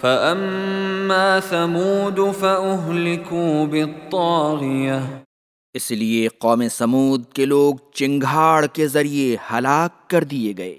فَأَمَّا ثَمُودُ فَأُهْلِكُوا بِالطَّاغِيَةِ اس لیے قوم سمود کے لوگ چنگھاڑ کے ذریعے ہلاک کر دیے گئے۔